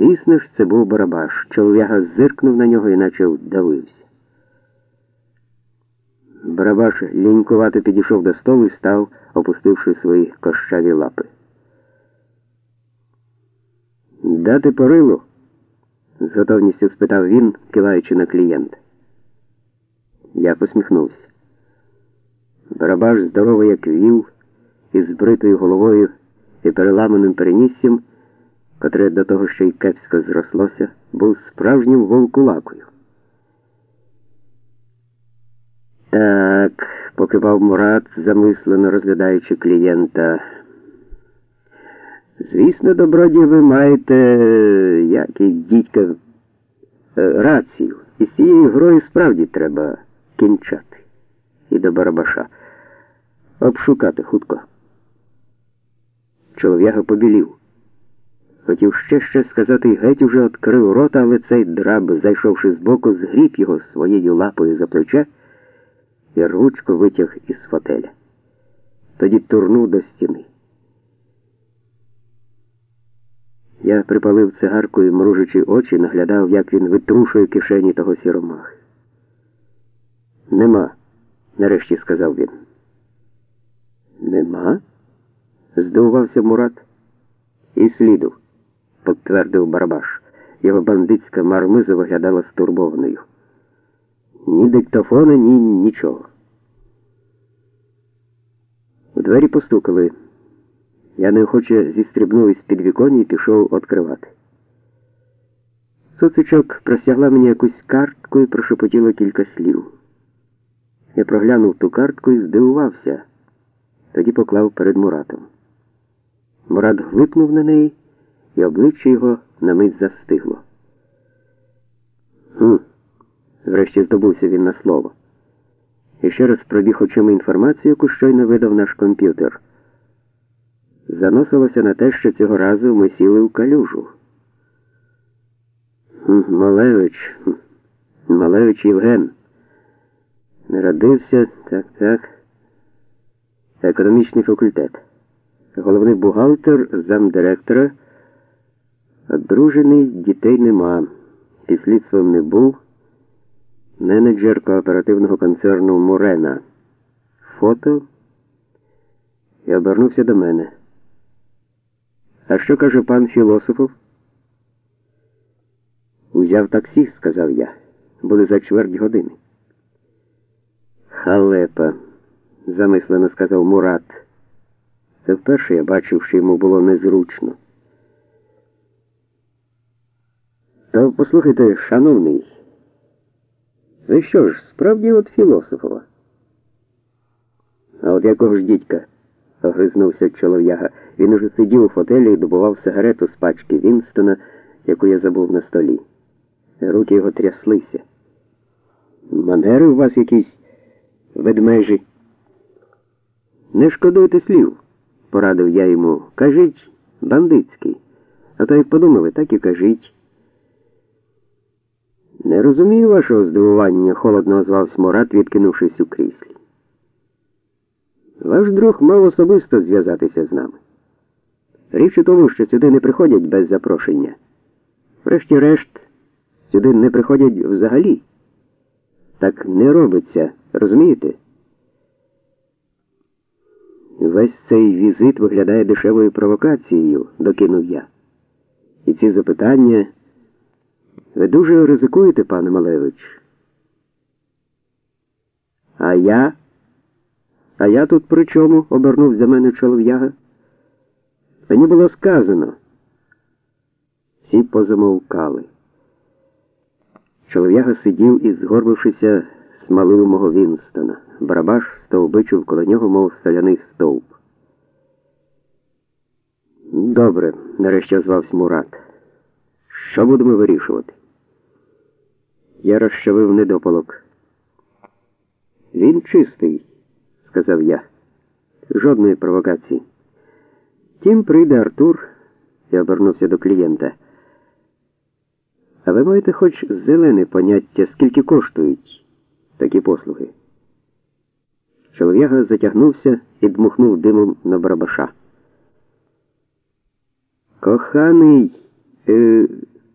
Звісно ж, це був Барабаш. Чолов'яга зиркнув на нього і наче вдавився. Барабаш лінькувато підійшов до столу і став, опустивши свої кощаві лапи. Дати порилу? з готовністю спитав він, киваючи на клієнта. Я посміхнувся. Барабаш, здоровий, як віл, із збритою головою і переламаним переніссям, котре до того ще й кепсько зрослося, був справжнім вовкулакою. Так, покивав Мурат, замислено розглядаючи клієнта. Звісно, доброді, ви маєте, як і дідька, е, рацію. І з цією грою справді треба кінчати. І до Барабаша. Обшукати хутко. Чолов'яга побілів. Хотів ще ще сказати геть уже відкрив рота, але цей драб, зайшовши збоку, згріб його своєю лапою за плече і ручко витяг із фотеля. Тоді турнув до стіни. Я припалив цигарку і, мружачи очі, наглядав, як він витрушує кишені того сіромахи. Нема, нарешті сказав він. Нема? здивувався Мурат. І сліду, підтвердив Барабаш. Його бандитська мармиза виглядала стурбованою. Ні диктофона, ні нічого. У двері постукали. Я неохоче зістрібнув із підвіконня і пішов відкривати. Социчок простягла мені якусь картку і прошепотіла кілька слів. Я проглянув ту картку і здивувався, тоді поклав перед Муратом. Мурат глипнув на неї, і обличчя його на мить застигло. «Хм», – врешті здобувся він на слово. І ще раз пробіг очима інформацію, яку щойно видав наш комп'ютер заносилося на те, що цього разу ми сіли в калюжу. Малевич, Малевич Євген. Народився, так, так. Економічний факультет. Головний бухгалтер, замдиректора. Одружений, дітей нема. Під слідством не був. Менеджер кооперативного концерну Морена. Фото і обернувся до мене. А що каже пан філософов? Узяв таксі, сказав я. Були за чверть години. Халепа, замислено сказав Мурат. Це вперше я бачив, що йому було незручно. То послухайте, шановний, ви що ж, справді от філософова? А от якого ж дідька? огризнувся чолов'яга. Він уже сидів у фотелі і добував сигарету з пачки Вінстона, яку я забув на столі. Руки його тряслися. Манери у вас якісь ведмежі. Не шкодуйте слів, порадив я йому. Кажіть, бандитський. А то як подумали, так і кажіть. Не розумію вашого здивування, холодно озвався Мурат, відкинувшись у кріслі. Ваш друг мав особисто зв'язатися з нами. Річ у тому, що сюди не приходять без запрошення. Врешті-решт, сюди не приходять взагалі. Так не робиться, розумієте? Весь цей візит виглядає дешевою провокацією, докинув я. І ці запитання ви дуже ризикуєте, пане Малевич. А я. А я тут при чому? обернув за мене чолов'яга. Мені було сказано. Всі позамовкали. Чолов'яга сидів і, згорбившися, смалив мого Вінстона. Барабаш стовбичив коло нього, мов соляний стовп. Добре, нарешті озвався Мурат. Що будемо вирішувати? Я розчавив недопалок. Він чистий сказав я. Жодної провокації. Тім прийде Артур і обернувся до клієнта. А ви маєте хоч зелене поняття, скільки коштують такі послуги? Чолов'яга затягнувся і дмухнув димом на барабаша. Коханий, е,